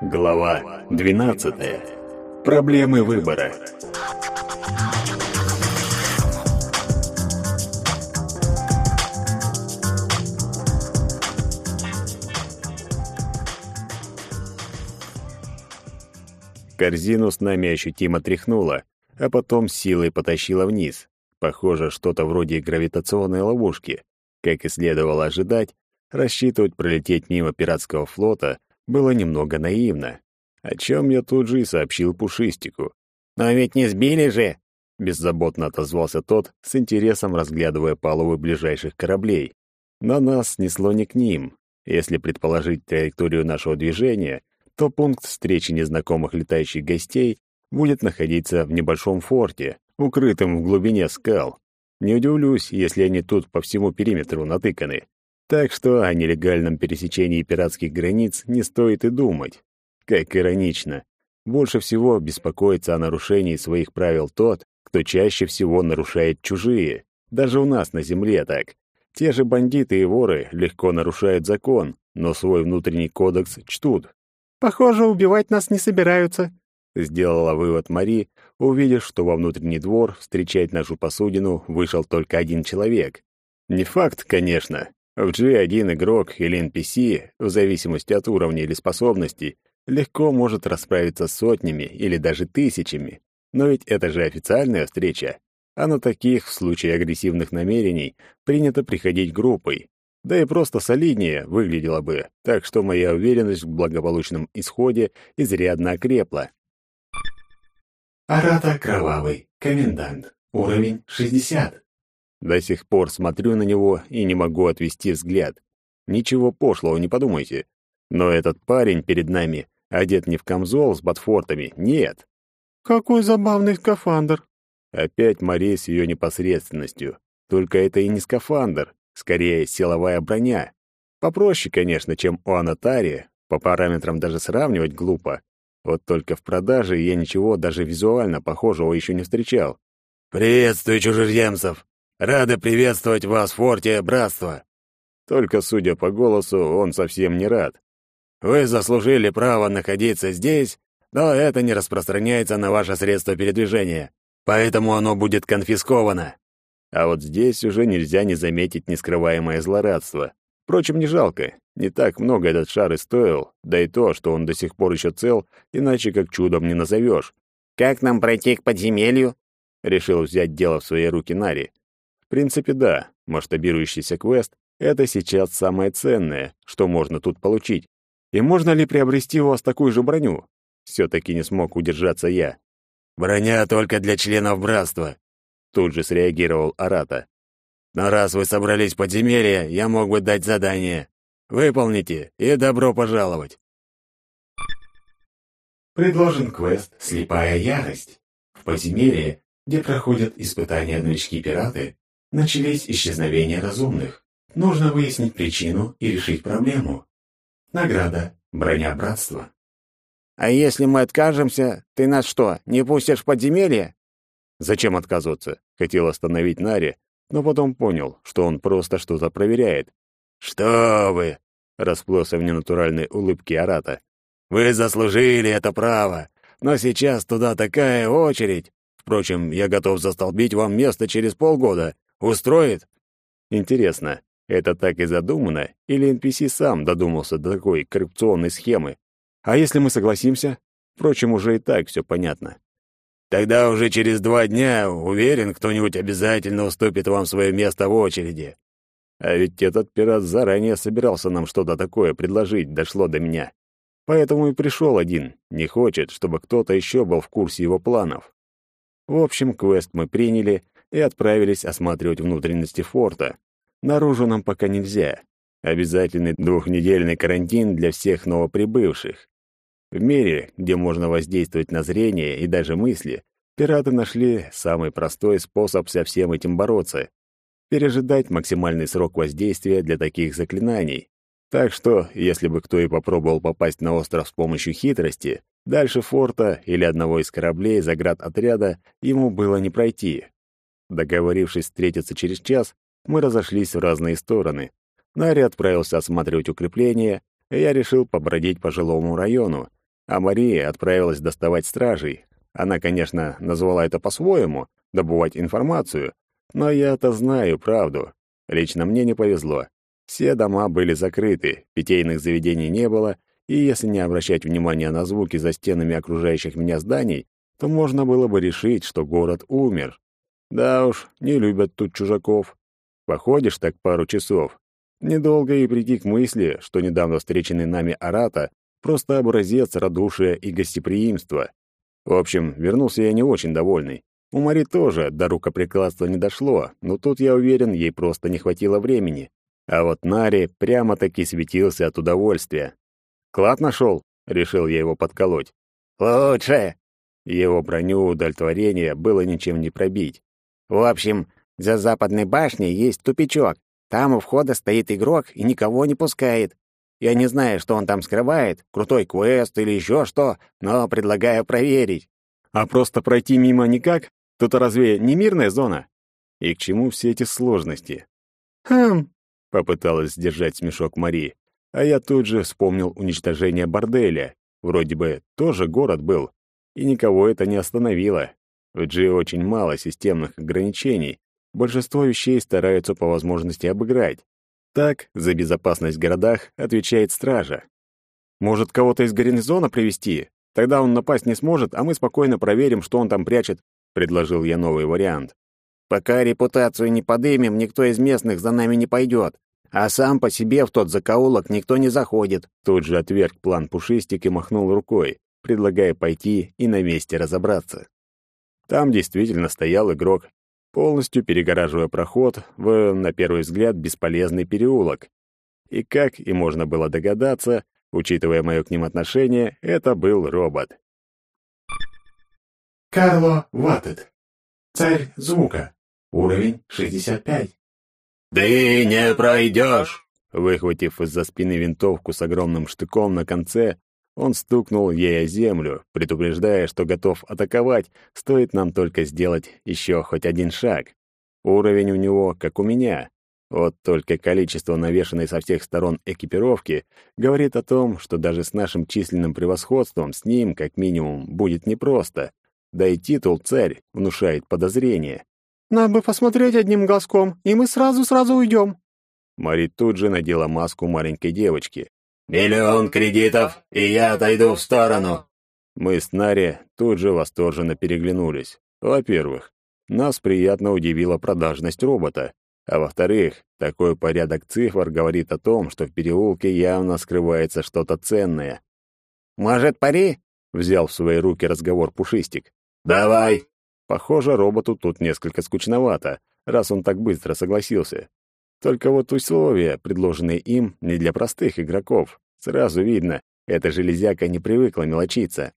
Глава 12. Проблемы выбора. Корзину с нами ощутимо тряхнуло, а потом силой потащило вниз. Похоже, что-то вроде гравитационной ловушки. Как и следовало ожидать, рассчитывать пролететь мимо пиратского флота было немного наивно, о чем я тут же и сообщил Пушистику. «Но ведь не сбили же!» — беззаботно отозвался тот, с интересом разглядывая палубы ближайших кораблей. Но нас снесло не к ним. Если предположить траекторию нашего движения, то пункт встречи незнакомых летающих гостей будет находиться в небольшом форте, укрытым в глубине скал. Не удивлюсь, если они тут по всему периметру натыканы. Так что о нелегальном пересечении пиратских границ не стоит и думать. Как иронично. Больше всего беспокоится о нарушении своих правил тот, кто чаще всего нарушает чужие. Даже у нас на земле так. Те же бандиты и воры легко нарушают закон, но свой внутренний кодекс чтут. «Похоже, убивать нас не собираются», — сделала вывод Мари, увидев, что во внутренний двор встречать нашу посудину вышел только один человек. Не факт, конечно, в G1 игрок или NPC, в зависимости от уровня или способностей, легко может расправиться с сотнями или даже тысячами. Но ведь это же официальная встреча, а на таких, в случае агрессивных намерений, принято приходить группой. Да и просто солиднее выглядело бы, так что моя уверенность в благополучном исходе изрядно окрепла. Арата Кровавый, комендант, уровень 60. До сих пор смотрю на него и не могу отвести взгляд. Ничего пошлого, не подумайте. Но этот парень перед нами одет не в камзол с ботфортами, нет. Какой забавный скафандр. Опять Мария с ее непосредственностью. Только это и не скафандр, скорее силовая броня. Попроще, конечно, чем у Анатария, по параметрам даже сравнивать глупо. Вот только в продаже я ничего даже визуально похожего еще не встречал. «Приветствую чужеземцев! Рады приветствовать вас в форте Братства!» Только, судя по голосу, он совсем не рад. «Вы заслужили право находиться здесь, но это не распространяется на ваше средство передвижения, поэтому оно будет конфисковано». А вот здесь уже нельзя не заметить нескрываемое злорадство. Впрочем, не жалко. Не так много этот шар и стоил, да и то, что он до сих пор еще цел, иначе как чудом не назовешь. «Как нам пройти к подземелью?» — решил взять дело в свои руки Нари. В принципе, да, масштабирующийся квест — это сейчас самое ценное, что можно тут получить. И можно ли приобрести у вас такую же броню? Все-таки не смог удержаться я. «Броня только для членов братства», — тут же среагировал Арата. «Но раз вы собрались в подземелье, я мог бы дать задание. Выполните, и добро пожаловать». Предложен квест «Слепая ярость». В подземелье, где проходят испытания новички-пираты, Начались исчезновения разумных. Нужно выяснить причину и решить проблему. Награда. Броня братства. «А если мы откажемся, ты нас что, не пустишь в подземелье?» «Зачем отказываться?» Хотел остановить Нари, но потом понял, что он просто что-то проверяет. «Что вы?» — расплылся в ненатуральной улыбке Арата. «Вы заслужили это право, но сейчас туда такая очередь. Впрочем, я готов застолбить вам место через полгода. Устроит?» Интересно, это так и задумано, или NPC сам додумался до такой коррупционной схемы? А если мы согласимся? Впрочем, уже и так все понятно. Тогда уже через два дня, уверен, кто-нибудь обязательно уступит вам свое место в очереди. А ведь этот пират заранее собирался нам что-то такое предложить, дошло до меня. Поэтому и пришел один, не хочет, чтобы кто-то еще был в курсе его планов. В общем, квест мы приняли и отправились осматривать внутренности форта. Наружу нам пока нельзя. Обязательный двухнедельный карантин для всех новоприбывших. В мире, где можно воздействовать на зрение и даже мысли, пираты нашли самый простой способ со всем этим бороться — пережидать максимальный срок воздействия для таких заклинаний. Так что, если бы кто и попробовал попасть на остров с помощью хитрости, дальше форта или одного из кораблей заградотряда ему было не пройти. Договорившись встретиться через час, мы разошлись в разные стороны. Нари отправился осматривать укрепления, а я решил побродить по жилому району, а Мария отправилась доставать стражей. Она, конечно, назвала это по-своему, добывать информацию, но я-то знаю правду. Лично мне не повезло. Все дома были закрыты, питейных заведений не было, и если не обращать внимания на звуки за стенами окружающих меня зданий, то можно было бы решить, что город умер. Да уж, не любят тут чужаков. Походишь так пару часов. Недолго и прийти к мысли, что недавно встреченный нами Арата просто образец радушия и гостеприимства. В общем, вернулся я не очень довольный. У Мари тоже до рукоприкладства не дошло, но тут, я уверен, ей просто не хватило времени. А вот Нари прямо-таки светился от удовольствия. «Клад нашел?» — решил я его подколоть. «Лучше!» Его броню удовлетворения было ничем не пробить. «В общем, за западной башней есть тупичок. Там у входа стоит игрок и никого не пускает. Я не знаю, что он там скрывает, крутой квест или еще что, но предлагаю проверить». «А просто пройти мимо никак? Тут разве не мирная зона?» И к чему все эти сложности? «Хм...» — попыталась сдержать смешок Мари. А я тут же вспомнил уничтожение борделя. Вроде бы тоже город был. И никого это не остановило. В G очень мало системных ограничений. Большинство вещей стараются по возможности обыграть. Так, за безопасность в городах отвечает стража. Может, кого-то из гарнизона привести? Тогда он напасть не сможет, а мы спокойно проверим, что он там прячет, предложил я новый вариант. Пока репутацию не подымем, никто из местных за нами не пойдет. А сам по себе в тот закоулок никто не заходит. Тут же отверг план Пушистик и махнул рукой, предлагая пойти и на месте разобраться. Там действительно стоял игрок, полностью перегораживая проход в, на первый взгляд, бесполезный переулок. И как и можно было догадаться, учитывая мое к ним отношение, это был робот. Карло Ваттед. Царь звука. Уровень 65. «Ты не пройдешь!» Выхватив из-за спины винтовку с огромным штыком на конце, он стукнул ей о землю, предупреждая, что готов атаковать, стоит нам только сделать еще хоть один шаг. Уровень у него, как у меня. Вот только количество навешанной со всех сторон экипировки говорит о том, что даже с нашим численным превосходством с ним, как минимум, будет непросто. Да и титул «Царь» внушает подозрение. Надо бы посмотреть одним глазком, и мы сразу-сразу уйдем». Мари тут же надела маску маленькой девочки. «Миллион кредитов, и я отойду в сторону!» Мы с Нари тут же восторженно переглянулись. Во-первых, нас приятно удивила продажность робота. А во-вторых, такой порядок цифр говорит о том, что в переулке явно скрывается что-то ценное. «Может, пари?» — взял в свои руки разговор Пушистик. «Давай!» Похоже, роботу тут несколько скучновато, раз он так быстро согласился. Только вот условия, предложенные им, не для простых игроков. Сразу видно, эта железяка не привыкла мелочиться.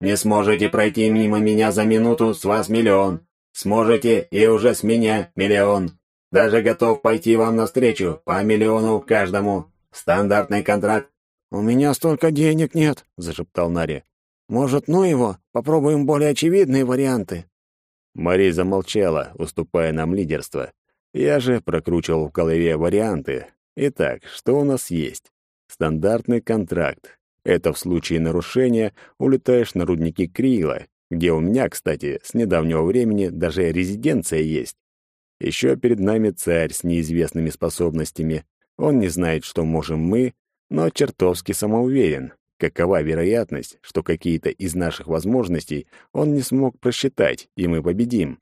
«Не сможете пройти мимо меня за минуту, с вас миллион. Сможете, и уже с меня миллион. Даже готов пойти вам навстречу, по миллиону каждому. Стандартный контракт». «У меня столько денег нет», — зашептал Нари. «Может, ну его? Попробуем более очевидные варианты». Мари замолчала, уступая нам лидерство. Я же прокручивал в голове варианты. Итак, что у нас есть? Стандартный контракт. Это в случае нарушения улетаешь на рудники Крила, где у меня, кстати, с недавнего времени даже резиденция есть. Еще перед нами царь с неизвестными способностями. Он не знает, что можем мы, но чертовски самоуверен. Какова вероятность, что какие-то из наших возможностей он не смог просчитать, и мы победим?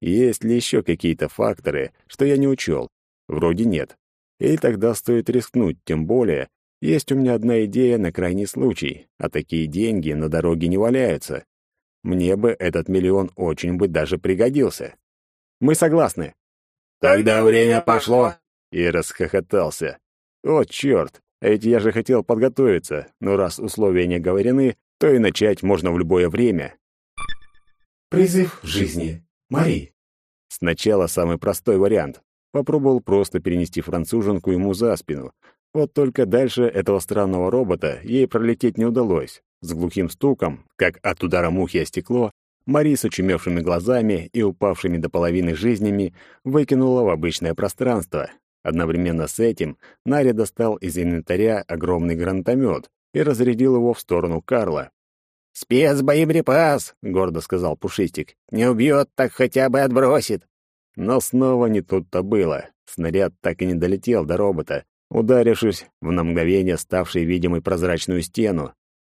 Есть ли еще какие-то факторы, что я не учел? Вроде нет. И тогда стоит рискнуть, тем более, есть у меня одна идея на крайний случай, а такие деньги на дороге не валяются. Мне бы этот миллион очень бы даже пригодился. Мы согласны. Тогда время пошло. И расхохотался. О, черт! А ведь я же хотел подготовиться, но раз условия не говорены, то и начать можно в любое время. Призыв жизни. Мари. Сначала самый простой вариант. Попробовал просто перенести француженку ему за спину. Вот только дальше этого странного робота ей пролететь не удалось. С глухим стуком, как от удара мухи о стекло, Мари с очумевшими глазами и упавшими до половины жизнями выкинула в обычное пространство, Одновременно с этим Нари достал из инвентаря огромный гранатомет, и разрядил его в сторону Карла. «Спецбоеприпас!» — гордо сказал Пушистик. «Не убьет, так хотя бы отбросит!» Но снова не тут-то было. Снаряд так и не долетел до робота, ударившись в на мгновение ставшей видимой прозрачную стену.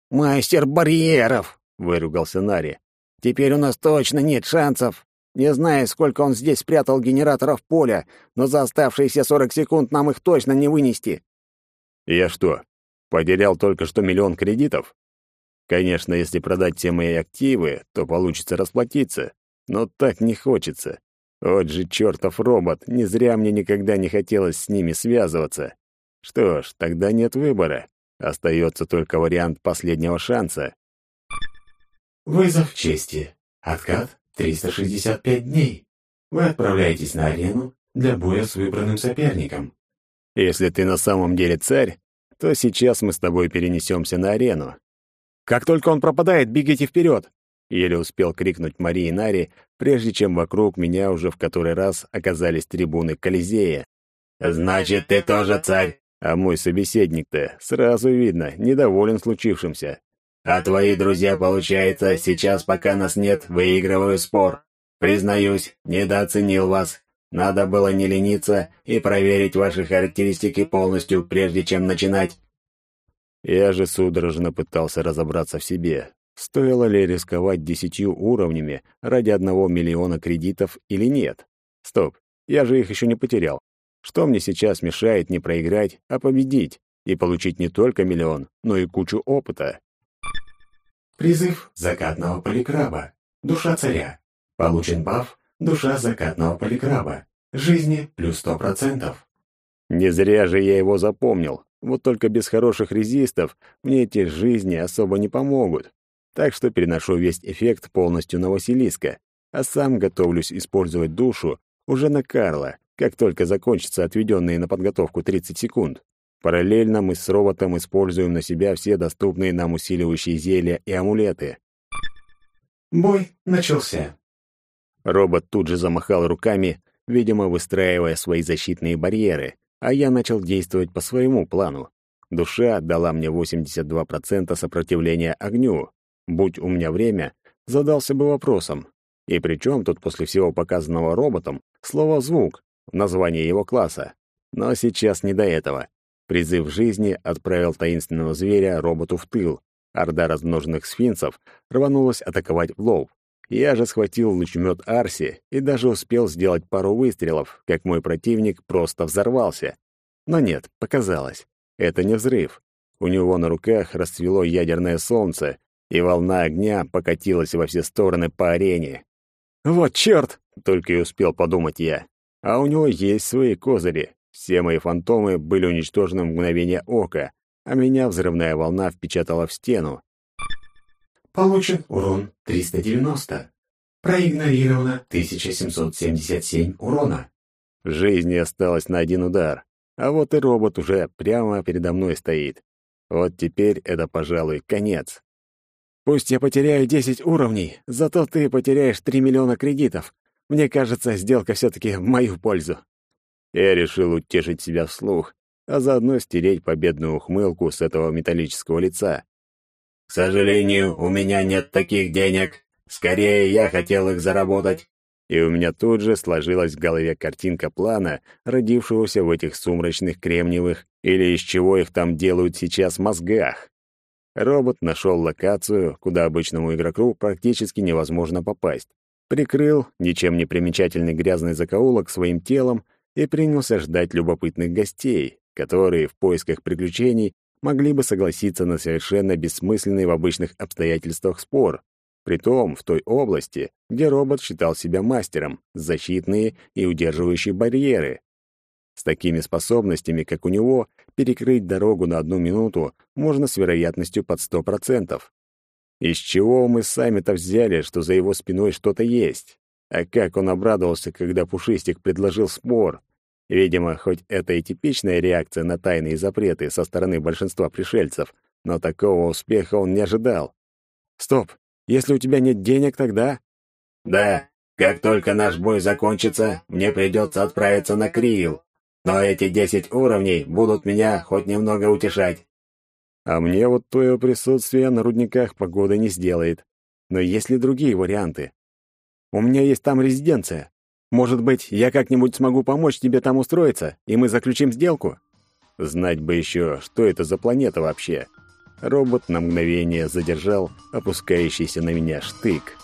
«Мастер барьеров!» — выругался Нари. «Теперь у нас точно нет шансов. Не знаю, сколько он здесь спрятал генераторов поля, но за оставшиеся сорок секунд нам их точно не вынести». «Я что, потерял только что миллион кредитов?» Конечно, если продать все мои активы, то получится расплатиться, но так не хочется. Вот же чертов робот, не зря мне никогда не хотелось с ними связываться. Что ж, тогда нет выбора. Остается только вариант последнего шанса. Вызов чести. Откат 365 дней. Вы отправляетесь на арену для боя с выбранным соперником. Если ты на самом деле царь, то сейчас мы с тобой перенесемся на арену. Как только он пропадает, бегите вперед! Еле успел крикнуть Марии Нари, прежде чем вокруг меня уже в который раз оказались трибуны Колизея. «Значит, ты тоже царь!» А мой собеседник-то, сразу видно, недоволен случившимся. «А твои друзья, получается, сейчас, пока нас нет, выигрывают спор. Признаюсь, недооценил вас. Надо было не лениться и проверить ваши характеристики полностью, прежде чем начинать». Я же судорожно пытался разобраться в себе, Стоило ли рисковать десятью уровнями ради одного миллиона кредитов или нет? Стоп, я же их еще не потерял. Что мне сейчас мешает не проиграть, а победить и получить не только миллион, но и кучу опыта? Призыв закатного поликраба. Душа царя. Получен баф «Душа закатного поликраба». Жизни плюс сто процентов. Не зря же я его запомнил. Вот только без хороших резистов мне эти жизни особо не помогут так что переношу весь эффект полностью на Василиска, а сам готовлюсь использовать душу уже на Карла, как только закончатся отведенные на подготовку 30 секунд. Параллельно мы с роботом используем на себя все доступные нам усиливающие зелья и амулеты. Бой начался. Робот тут же замахал руками, видимо, выстраивая свои защитные барьеры, а я начал действовать по своему плану. Душа дала мне 82% сопротивления огню, Будь у меня время, задался бы вопросом. И при чем тут после всего показанного роботом слово «звук» в названии его класса? Но сейчас не до этого. Призыв жизни отправил таинственного зверя роботу в тыл. Орда размноженных сфинцев рванулась атаковать в лоб. Я же схватил лучемет Арси и даже успел сделать пару выстрелов, как мой противник просто взорвался. Но нет, показалось. Это не взрыв. У него на руках расцвело ядерное солнце, и волна огня покатилась во все стороны по арене. «Вот чёрт!» — только и успел подумать я. А у него есть свои козыри. Все мои фантомы были уничтожены в мгновение ока, а меня взрывная волна впечатала в стену. Получен урон 390. Проигнорировано 1777 урона. Жизни осталось на один удар, а вот и робот уже прямо передо мной стоит. Вот теперь это, пожалуй, конец. Пусть я потеряю 10 уровней, зато ты потеряешь 3 миллиона кредитов. Мне кажется, сделка все-таки в мою пользу». Я решил утешить себя вслух, а заодно стереть победную ухмылку с этого металлического лица. «К сожалению, у меня нет таких денег. Скорее, я хотел их заработать». И у меня тут же сложилась в голове картинка плана, родившегося в этих сумрачных кремниевых или из чего их там делают сейчас мозгах. Робот нашел локацию, куда обычному игроку практически невозможно попасть. Прикрыл ничем не примечательный грязный закоулок своим телом и принялся ждать любопытных гостей, которые в поисках приключений могли бы согласиться на совершенно бессмысленный в обычных обстоятельствах спор, притом в той области, где робот считал себя мастером, защитные и удерживающие барьеры. С такими способностями, как у него, перекрыть дорогу на одну минуту можно с вероятностью под сто процентов. Из чего мы сами-то взяли, что за его спиной что-то есть? А как он обрадовался, когда Пушистик предложил спор. Видимо, хоть это и типичная реакция на тайные запреты со стороны большинства пришельцев, но такого успеха он не ожидал. «Стоп! Если у тебя нет денег, тогда...» «Да, как только наш бой закончится, мне придется отправиться на Криил. Но эти десять уровней будут меня хоть немного утешать. А мне вот твое присутствие на рудниках погоды не сделает. Но есть ли другие варианты? У меня есть там резиденция. Может быть, я как-нибудь смогу помочь тебе там устроиться, и мы заключим сделку? Знать бы еще, что это за планета вообще. Робот на мгновение задержал опускающийся на меня штык.